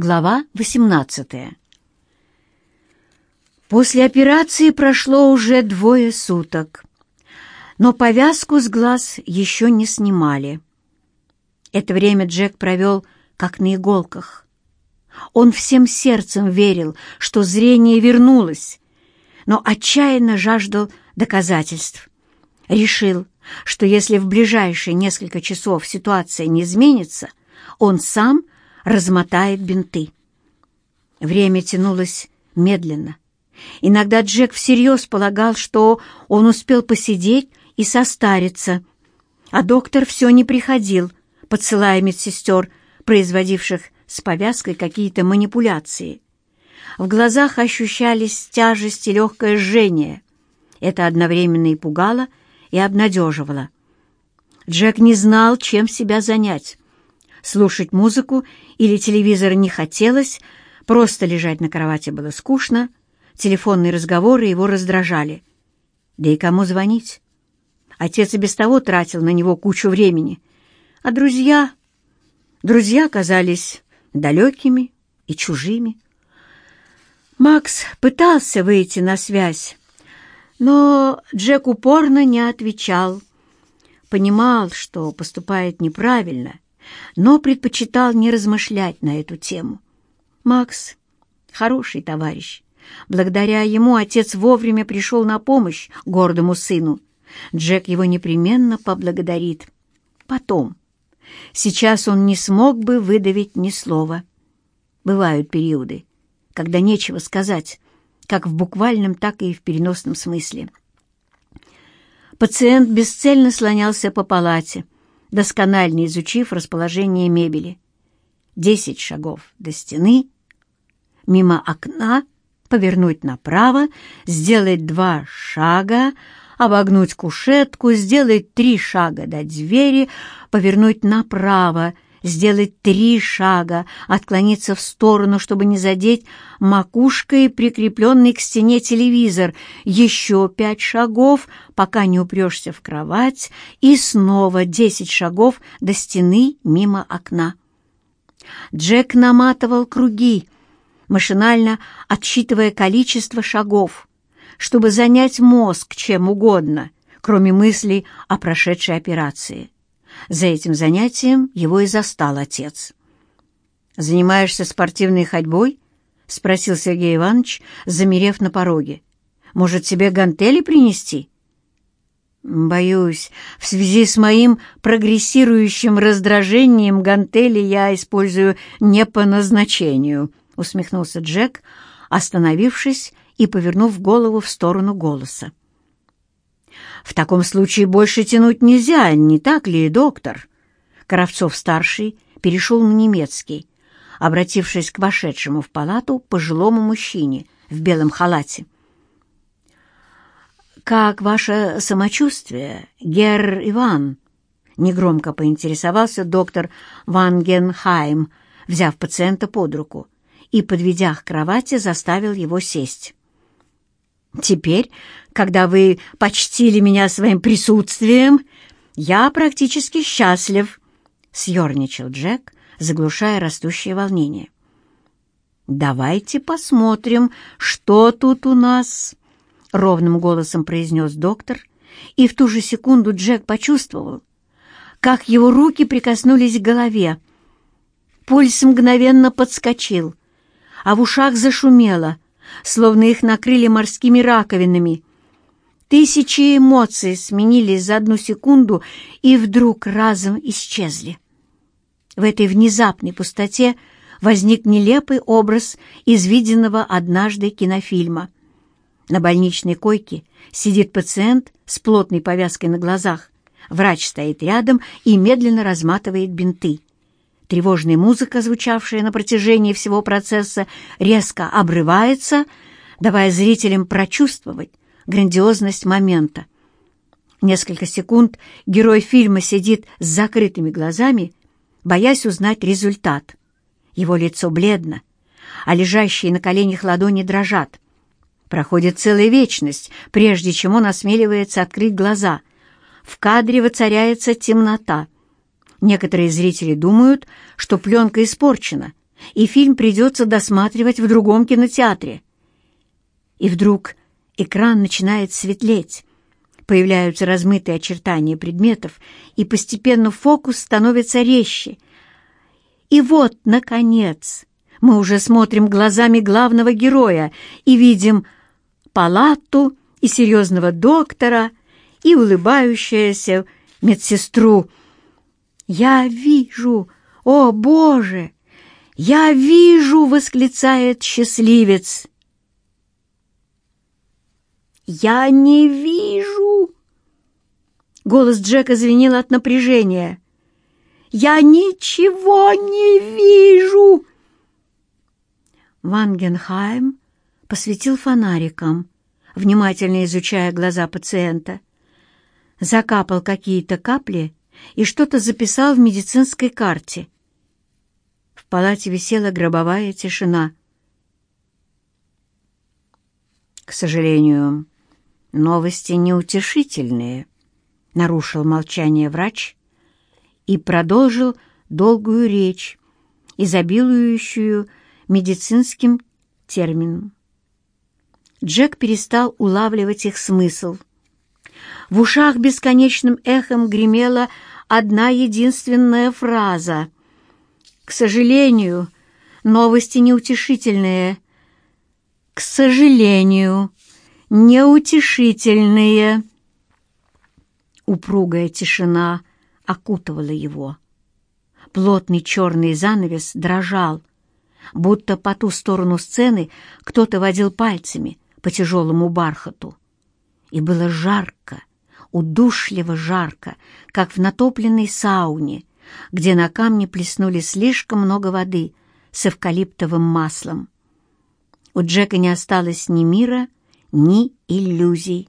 Глава 18 После операции прошло уже двое суток, но повязку с глаз еще не снимали. Это время Джек провел как на иголках. Он всем сердцем верил, что зрение вернулось, но отчаянно жаждал доказательств. Решил, что если в ближайшие несколько часов ситуация не изменится, он сам размотает бинты. Время тянулось медленно. Иногда Джек всерьез полагал, что он успел посидеть и состариться, а доктор все не приходил, подсылая медсестер, производивших с повязкой какие-то манипуляции. В глазах ощущались тяжесть и легкое жжение. Это одновременно и пугало, и обнадеживало. Джек не знал, чем себя занять. Слушать музыку или телевизор не хотелось, просто лежать на кровати было скучно, телефонные разговоры его раздражали. Да и кому звонить? Отец и без того тратил на него кучу времени. А друзья... Друзья казались далекими и чужими. Макс пытался выйти на связь, но Джек упорно не отвечал. Понимал, что поступает неправильно, но предпочитал не размышлять на эту тему. Макс — хороший товарищ. Благодаря ему отец вовремя пришел на помощь гордому сыну. Джек его непременно поблагодарит. Потом. Сейчас он не смог бы выдавить ни слова. Бывают периоды, когда нечего сказать, как в буквальном, так и в переносном смысле. Пациент бесцельно слонялся по палате, досконально изучив расположение мебели. Десять шагов до стены, мимо окна, повернуть направо, сделать два шага, обогнуть кушетку, сделать три шага до двери, повернуть направо — сделать три шага, отклониться в сторону, чтобы не задеть макушкой прикрепленный к стене телевизор, еще пять шагов, пока не упрешься в кровать, и снова десять шагов до стены мимо окна. Джек наматывал круги, машинально отсчитывая количество шагов, чтобы занять мозг чем угодно, кроме мыслей о прошедшей операции. За этим занятием его и застал отец. «Занимаешься спортивной ходьбой?» — спросил Сергей Иванович, замерев на пороге. «Может, тебе гантели принести?» «Боюсь, в связи с моим прогрессирующим раздражением гантели я использую не по назначению», — усмехнулся Джек, остановившись и повернув голову в сторону голоса. В таком случае больше тянуть нельзя, не так ли, доктор?» Коровцов-старший перешел на немецкий, обратившись к вошедшему в палату пожилому мужчине в белом халате. «Как ваше самочувствие, герр Иван?» — негромко поинтересовался доктор Вангенхайм, взяв пациента под руку и, подведя к кровати, заставил его сесть. Теперь, когда вы почтили меня своим присутствием, я практически счастлив», — съерничал Джек, заглушая растущее волнение. «Давайте посмотрим, что тут у нас», — ровным голосом произнес доктор, и в ту же секунду Джек почувствовал, как его руки прикоснулись к голове. Пульс мгновенно подскочил, а в ушах зашумело — словно их накрыли морскими раковинами. Тысячи эмоций сменились за одну секунду и вдруг разом исчезли. В этой внезапной пустоте возник нелепый образ из виденного однажды кинофильма. На больничной койке сидит пациент с плотной повязкой на глазах. Врач стоит рядом и медленно разматывает бинты. Тревожная музыка, звучавшая на протяжении всего процесса, резко обрывается, давая зрителям прочувствовать грандиозность момента. Несколько секунд герой фильма сидит с закрытыми глазами, боясь узнать результат. Его лицо бледно, а лежащие на коленях ладони дрожат. Проходит целая вечность, прежде чем он осмеливается открыть глаза. В кадре воцаряется темнота — Некоторые зрители думают, что пленка испорчена, и фильм придется досматривать в другом кинотеатре. И вдруг экран начинает светлеть, появляются размытые очертания предметов, и постепенно фокус становится резче. И вот, наконец, мы уже смотрим глазами главного героя и видим палату и серьезного доктора, и улыбающуюся медсестру. «Я вижу! О, Боже! Я вижу!» — восклицает счастливец. «Я не вижу!» Голос Джека звенел от напряжения. «Я ничего не вижу!» Вангенхайм посветил фонариком, внимательно изучая глаза пациента. Закапал какие-то капли и что-то записал в медицинской карте. В палате висела гробовая тишина. «К сожалению, «Новости неутешительные», — нарушил молчание врач и продолжил долгую речь, изобилующую медицинским термином. Джек перестал улавливать их смысл. В ушах бесконечным эхом гремела одна единственная фраза. «К сожалению, новости неутешительные». «К сожалению», неутешительные. Упругая тишина окутывала его. Плотный черный занавес дрожал, будто по ту сторону сцены кто-то водил пальцами по тяжелому бархату. И было жарко, удушливо жарко, как в натопленной сауне, где на камне плеснули слишком много воды с эвкалиптовым маслом. У Джека не осталось ни мира, ни иллюзий.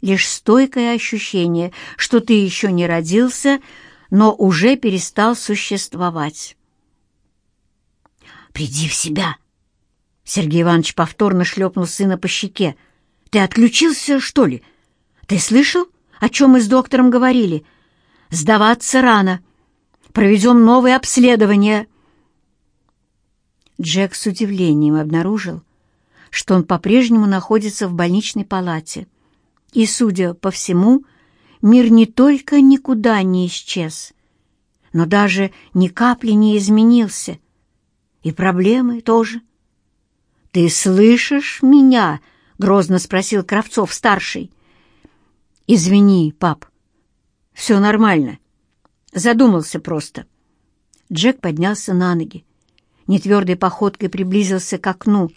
Лишь стойкое ощущение, что ты еще не родился, но уже перестал существовать. «Приди в себя!» Сергей Иванович повторно шлепнул сына по щеке. «Ты отключился, что ли? Ты слышал, о чем мы с доктором говорили? Сдаваться рано. Проведем новое обследование». Джек с удивлением обнаружил, что он по-прежнему находится в больничной палате. И, судя по всему, мир не только никуда не исчез, но даже ни капли не изменился. И проблемы тоже. «Ты слышишь меня?» — грозно спросил Кравцов-старший. «Извини, пап. Все нормально. Задумался просто». Джек поднялся на ноги нетвердой походкой приблизился к окну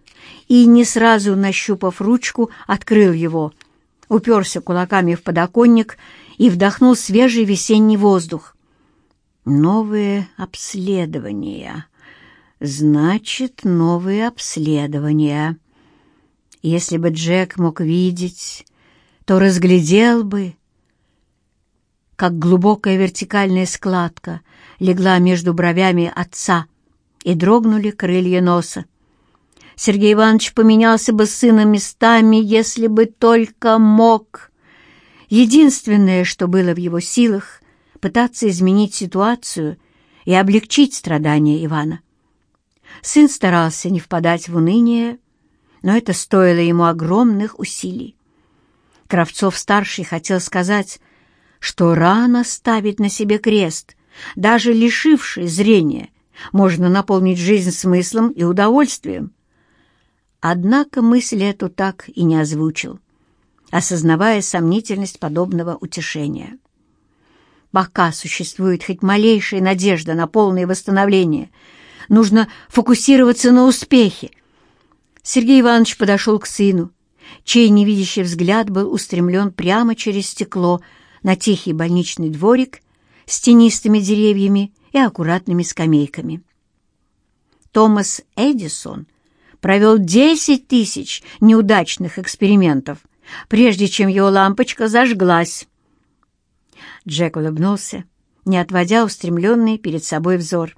и, не сразу нащупав ручку, открыл его, уперся кулаками в подоконник и вдохнул свежий весенний воздух. «Новые обследования. Значит, новые обследования. Если бы Джек мог видеть, то разглядел бы, как глубокая вертикальная складка легла между бровями отца — и дрогнули крылья носа. Сергей Иванович поменялся бы с сыном местами, если бы только мог. Единственное, что было в его силах, пытаться изменить ситуацию и облегчить страдания Ивана. Сын старался не впадать в уныние, но это стоило ему огромных усилий. Кравцов-старший хотел сказать, что рано ставить на себе крест, даже лишивший зрения — можно наполнить жизнь смыслом и удовольствием. Однако мысль эту так и не озвучил, осознавая сомнительность подобного утешения. Пока существует хоть малейшая надежда на полное восстановление, нужно фокусироваться на успехе. Сергей Иванович подошел к сыну, чей невидящий взгляд был устремлен прямо через стекло на тихий больничный дворик с тенистыми деревьями и аккуратными скамейками. Томас Эдисон провел 10 тысяч неудачных экспериментов, прежде чем его лампочка зажглась. Джек улыбнулся, не отводя устремленный перед собой взор.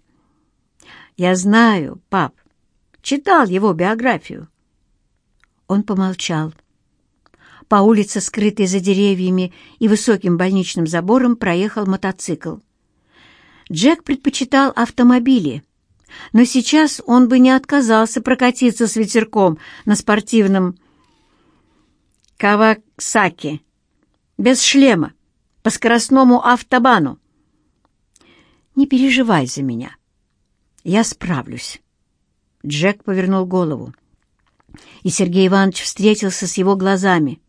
«Я знаю, пап, читал его биографию». Он помолчал. По улице, скрытой за деревьями и высоким больничным забором, проехал мотоцикл. Джек предпочитал автомобили, но сейчас он бы не отказался прокатиться с ветерком на спортивном Кавасаки, без шлема, по скоростному автобану. Не переживай за меня. Я справлюсь. Джек повернул голову, и Сергей Иванович встретился с его глазами.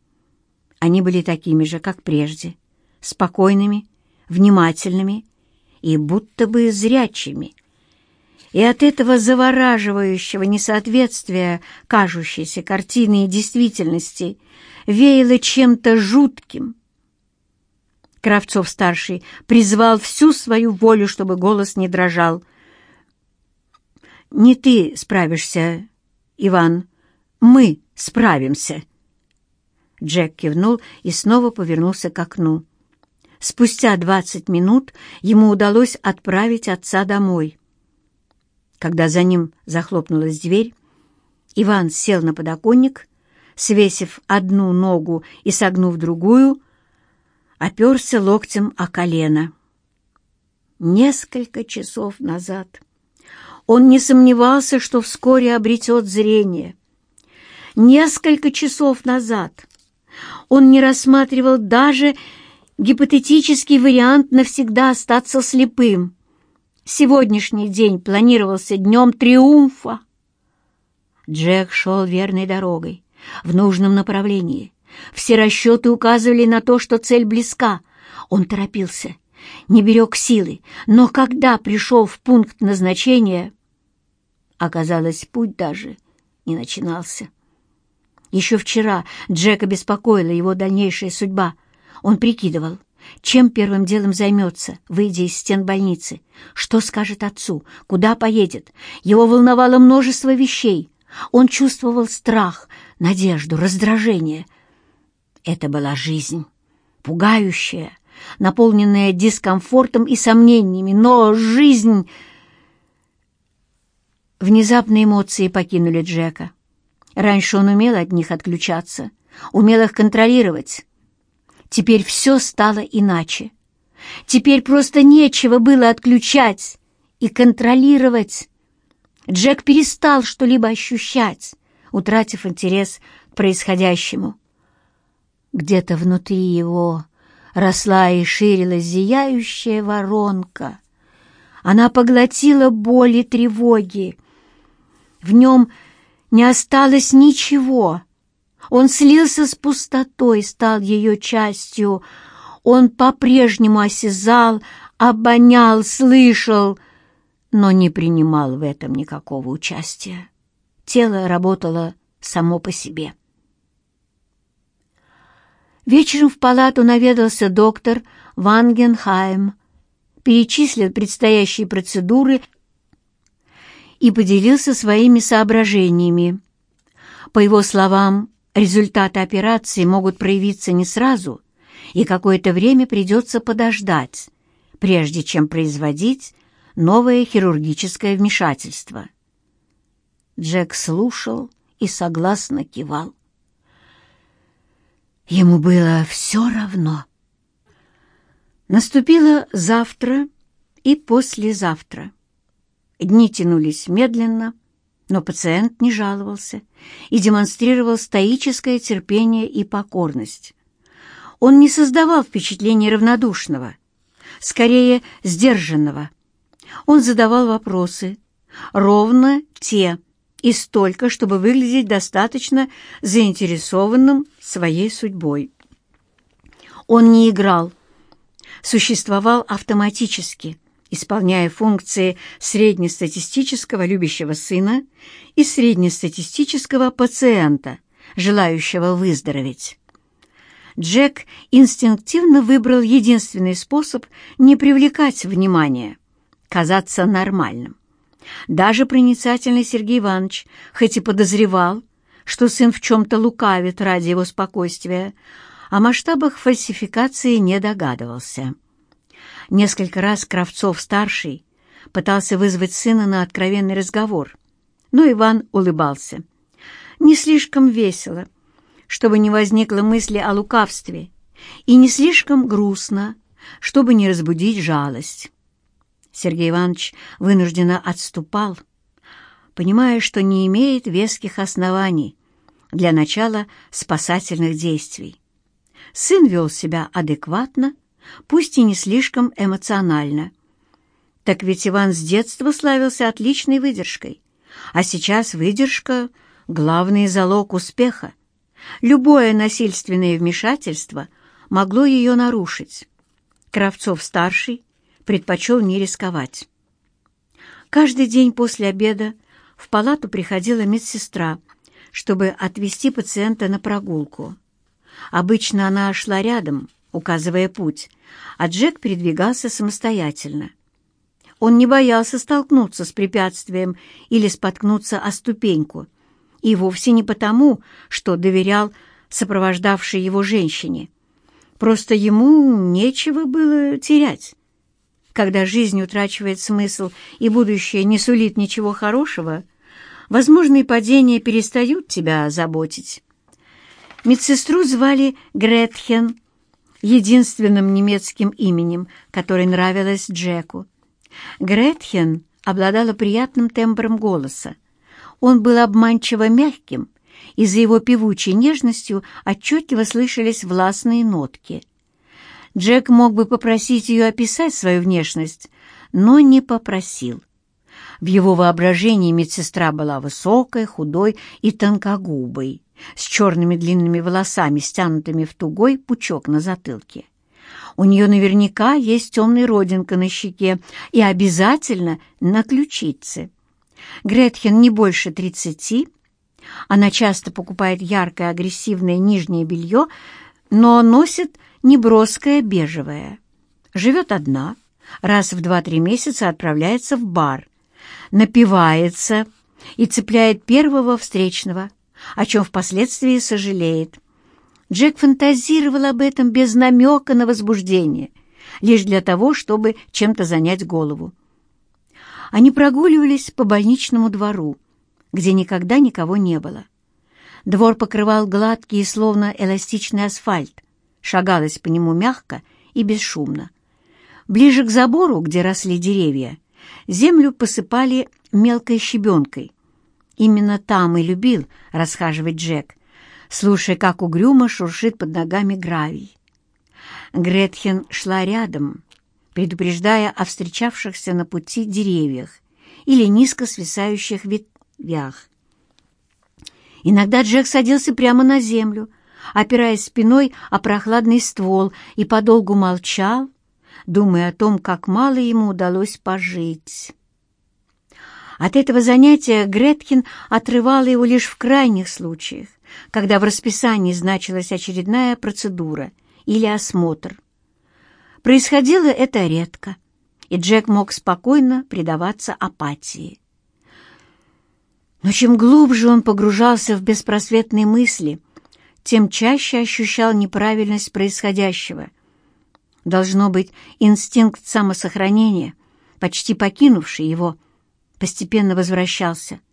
Они были такими же, как прежде, спокойными, внимательными и будто бы зрячими. И от этого завораживающего несоответствия кажущейся картины и действительности веяло чем-то жутким. Кравцов-старший призвал всю свою волю, чтобы голос не дрожал. «Не ты справишься, Иван, мы справимся». Джек кивнул и снова повернулся к окну. Спустя двадцать минут ему удалось отправить отца домой. Когда за ним захлопнулась дверь, Иван сел на подоконник, свесив одну ногу и согнув другую, оперся локтем о колено. Несколько часов назад он не сомневался, что вскоре обретет зрение. Несколько часов назад он не рассматривал даже гипотетический вариант навсегда остаться слепым. Сегодняшний день планировался днем триумфа. Джек шел верной дорогой, в нужном направлении. Все расчеты указывали на то, что цель близка. Он торопился, не берег силы, но когда пришел в пункт назначения, оказалось, путь даже не начинался. Еще вчера Джека беспокоила его дальнейшая судьба. Он прикидывал, чем первым делом займется, выйдя из стен больницы, что скажет отцу, куда поедет. Его волновало множество вещей. Он чувствовал страх, надежду, раздражение. Это была жизнь, пугающая, наполненная дискомфортом и сомнениями, но жизнь... Внезапные эмоции покинули Джека. Раньше он умел от них отключаться, умел их контролировать. Теперь все стало иначе. Теперь просто нечего было отключать и контролировать. Джек перестал что-либо ощущать, утратив интерес к происходящему. Где-то внутри его росла и ширилась зияющая воронка. Она поглотила боль и тревоги. В нем не осталось ничего — он слился с пустотой, стал ее частью. Он по-прежнему осязал, обонял, слышал, но не принимал в этом никакого участия. Тело работало само по себе. Вечером в палату наведался доктор Вангенхайм, перечислил предстоящие процедуры и поделился своими соображениями. По его словам, Результаты операции могут проявиться не сразу, и какое-то время придется подождать, прежде чем производить новое хирургическое вмешательство. Джек слушал и согласно кивал. Ему было все равно. Наступило завтра и послезавтра. Дни тянулись медленно, но пациент не жаловался и демонстрировал стоическое терпение и покорность. Он не создавал впечатления равнодушного, скорее сдержанного. Он задавал вопросы, ровно те, и столько, чтобы выглядеть достаточно заинтересованным своей судьбой. Он не играл, существовал автоматически, исполняя функции среднестатистического любящего сына и среднестатистического пациента, желающего выздороветь. Джек инстинктивно выбрал единственный способ не привлекать внимания, казаться нормальным. Даже проницательный Сергей Иванович, хоть и подозревал, что сын в чем-то лукавит ради его спокойствия, о масштабах фальсификации не догадывался. Несколько раз Кравцов-старший пытался вызвать сына на откровенный разговор, но Иван улыбался. Не слишком весело, чтобы не возникло мысли о лукавстве, и не слишком грустно, чтобы не разбудить жалость. Сергей Иванович вынужденно отступал, понимая, что не имеет веских оснований для начала спасательных действий. Сын вел себя адекватно, пусть и не слишком эмоционально. Так ведь Иван с детства славился отличной выдержкой, а сейчас выдержка — главный залог успеха. Любое насильственное вмешательство могло ее нарушить. Кравцов-старший предпочел не рисковать. Каждый день после обеда в палату приходила медсестра, чтобы отвезти пациента на прогулку. Обычно она шла рядом, указывая путь, а Джек передвигался самостоятельно. Он не боялся столкнуться с препятствием или споткнуться о ступеньку, и вовсе не потому, что доверял сопровождавшей его женщине. Просто ему нечего было терять. Когда жизнь утрачивает смысл и будущее не сулит ничего хорошего, возможные падения перестают тебя заботить. Медсестру звали Гретхен, единственным немецким именем, которое нравилось Джеку. Гретхен обладала приятным тембром голоса. Он был обманчиво мягким, и за его певучей нежностью отчетливо слышались властные нотки. Джек мог бы попросить ее описать свою внешность, но не попросил. В его воображении медсестра была высокой, худой и тонкогубой, с черными длинными волосами, стянутыми в тугой пучок на затылке. У нее наверняка есть темная родинка на щеке и обязательно на ключице. Гретхен не больше тридцати. Она часто покупает яркое агрессивное нижнее белье, но носит неброское бежевое. Живет одна, раз в два-три месяца отправляется в бар, напивается и цепляет первого встречного, о чем впоследствии сожалеет. Джек фантазировал об этом без намека на возбуждение, лишь для того, чтобы чем-то занять голову. Они прогуливались по больничному двору, где никогда никого не было. Двор покрывал гладкий, словно эластичный асфальт, шагалось по нему мягко и бесшумно. Ближе к забору, где росли деревья, землю посыпали мелкой щебенкой. Именно там и любил расхаживать Джек, слушая, как угрюмо шуршит под ногами гравий. Гретхен шла рядом, предупреждая о встречавшихся на пути деревьях или низко свисающих ветвях. Иногда Джек садился прямо на землю, опираясь спиной о прохладный ствол, и подолгу молчал, думая о том, как мало ему удалось пожить. От этого занятия Греткин отрывала его лишь в крайних случаях, когда в расписании значилась очередная процедура или осмотр. Происходило это редко, и Джек мог спокойно предаваться апатии. Но чем глубже он погружался в беспросветные мысли, тем чаще ощущал неправильность происходящего. Должно быть, инстинкт самосохранения, почти покинувший его, постепенно возвращался —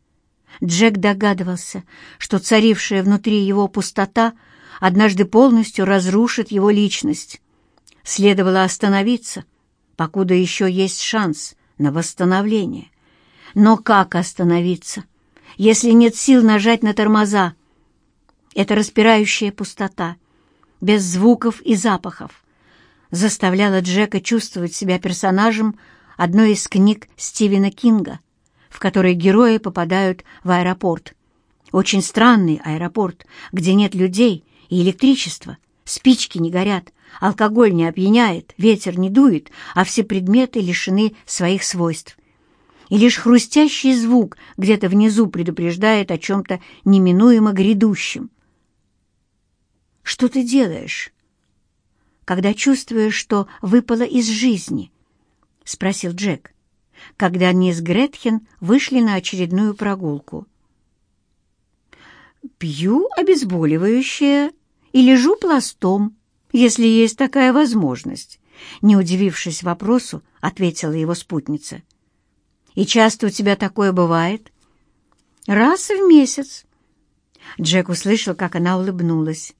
Джек догадывался, что царившая внутри его пустота однажды полностью разрушит его личность. Следовало остановиться, покуда еще есть шанс на восстановление. Но как остановиться, если нет сил нажать на тормоза? Эта распирающая пустота, без звуков и запахов, заставляла Джека чувствовать себя персонажем одной из книг Стивена Кинга — в которой герои попадают в аэропорт. Очень странный аэропорт, где нет людей и электричества, спички не горят, алкоголь не опьяняет, ветер не дует, а все предметы лишены своих свойств. И лишь хрустящий звук где-то внизу предупреждает о чем-то неминуемо грядущем. «Что ты делаешь?» «Когда чувствуешь, что выпало из жизни?» — спросил Джек когда они с Гретхен вышли на очередную прогулку. «Пью обезболивающее и лежу пластом, если есть такая возможность», не удивившись вопросу, ответила его спутница. «И часто у тебя такое бывает?» «Раз в месяц». Джек услышал, как она улыбнулась.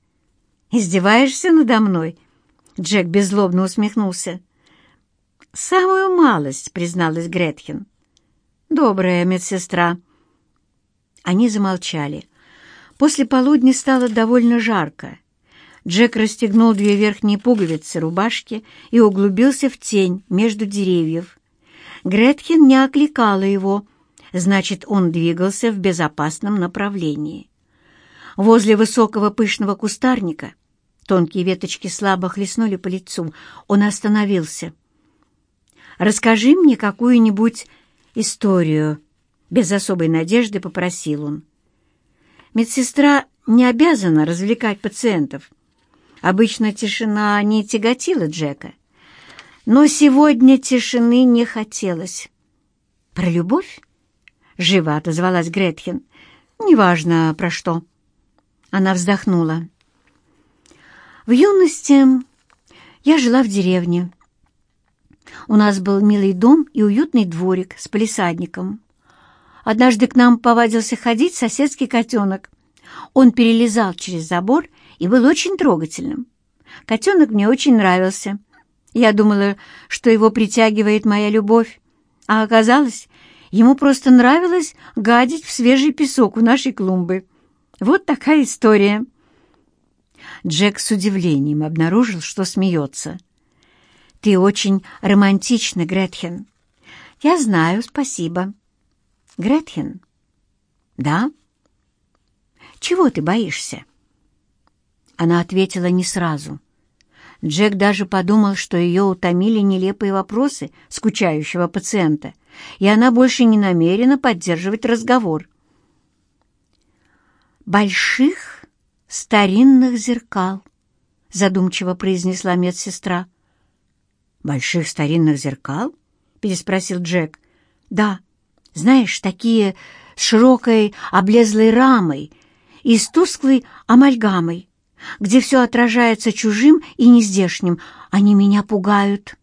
«Издеваешься надо мной?» Джек беззлобно усмехнулся. «Самую малость», — призналась Гретхен. «Добрая медсестра». Они замолчали. После полудня стало довольно жарко. Джек расстегнул две верхние пуговицы рубашки и углубился в тень между деревьев. Гретхен не окликала его, значит, он двигался в безопасном направлении. Возле высокого пышного кустарника тонкие веточки слабо хлестнули по лицу. Он остановился. «Расскажи мне какую-нибудь историю», — без особой надежды попросил он. Медсестра не обязана развлекать пациентов. Обычно тишина не тяготила Джека. Но сегодня тишины не хотелось. «Про любовь?» — живо отозвалась Гретхен. «Неважно, про что». Она вздохнула. «В юности я жила в деревне. У нас был милый дом и уютный дворик с полисадником. Однажды к нам повадился ходить соседский котенок. Он перелезал через забор и был очень трогательным. Котенок мне очень нравился. Я думала, что его притягивает моя любовь, а оказалось, ему просто нравилось гадить в свежий песок у нашей клумбы. Вот такая история. Джек с удивлением обнаружил, что смеется. «Ты очень романтична, Гретхен». «Я знаю, спасибо». «Гретхен?» «Да?» «Чего ты боишься?» Она ответила не сразу. Джек даже подумал, что ее утомили нелепые вопросы скучающего пациента, и она больше не намерена поддерживать разговор. «Больших старинных зеркал», — задумчиво произнесла медсестра. «Больших старинных зеркал?» — переспросил Джек. «Да, знаешь, такие с широкой облезлой рамой и с тусклой амальгамой где все отражается чужим и нездешним. Они меня пугают».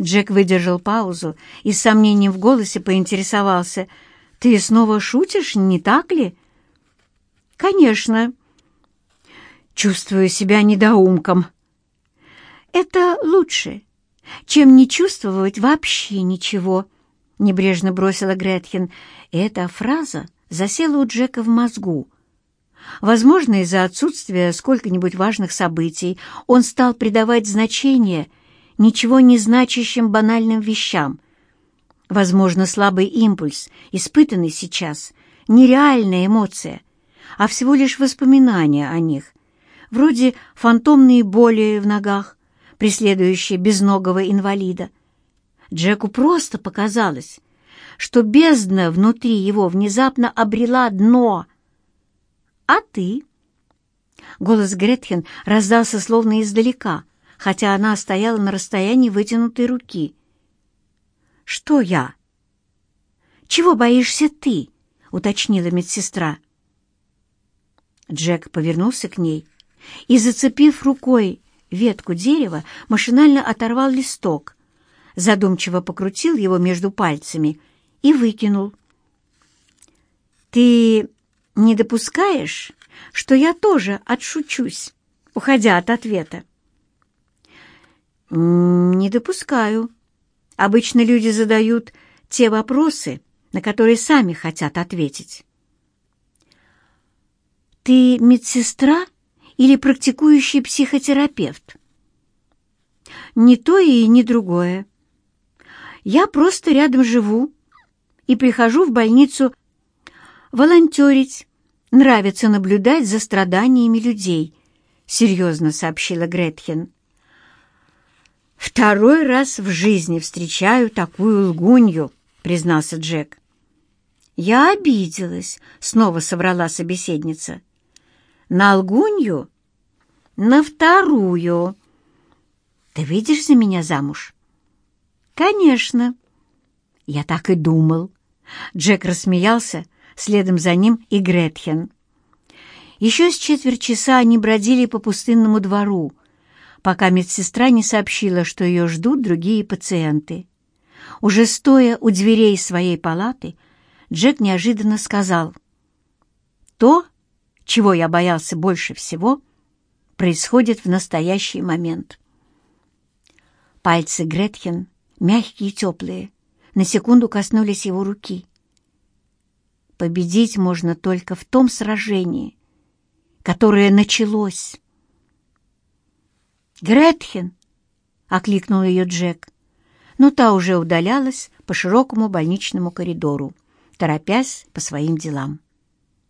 Джек выдержал паузу и с сомнением в голосе поинтересовался. «Ты снова шутишь, не так ли?» «Конечно. Чувствую себя недоумком». «Это лучше, чем не чувствовать вообще ничего», — небрежно бросила Гретхен. Эта фраза засела у Джека в мозгу. Возможно, из-за отсутствия сколько-нибудь важных событий он стал придавать значение ничего не значащим банальным вещам. Возможно, слабый импульс, испытанный сейчас, нереальная эмоция, а всего лишь воспоминания о них, вроде фантомные боли в ногах, преследующие безногого инвалида. Джеку просто показалось, что бездна внутри его внезапно обрела дно — «А ты?» Голос Гретхен раздался словно издалека, хотя она стояла на расстоянии вытянутой руки. «Что я?» «Чего боишься ты?» — уточнила медсестра. Джек повернулся к ней и, зацепив рукой ветку дерева, машинально оторвал листок, задумчиво покрутил его между пальцами и выкинул. «Ты не допускаешь, что я тоже отшучусь, уходя от ответа? Не допускаю. Обычно люди задают те вопросы, на которые сами хотят ответить. Ты медсестра или практикующий психотерапевт? Ни то и ни другое. Я просто рядом живу и прихожу в больницу волонтерить. Нравится наблюдать за страданиями людей», — серьезно сообщила Гретхен. «Второй раз в жизни встречаю такую лгунью», — признался Джек. «Я обиделась», — снова соврала собеседница. «На лгунью? На вторую. Ты выйдешь за меня замуж?» «Конечно». «Я так и думал». Джек рассмеялся, — следом за ним и Гретхен. Еще с четверть часа они бродили по пустынному двору, пока медсестра не сообщила, что ее ждут другие пациенты. Уже стоя у дверей своей палаты, Джек неожиданно сказал, «То, чего я боялся больше всего, происходит в настоящий момент». Пальцы Гретхен, мягкие и теплые, на секунду коснулись его руки. Победить можно только в том сражении, которое началось. «Гретхен!» — окликнул ее Джек, но та уже удалялась по широкому больничному коридору, торопясь по своим делам.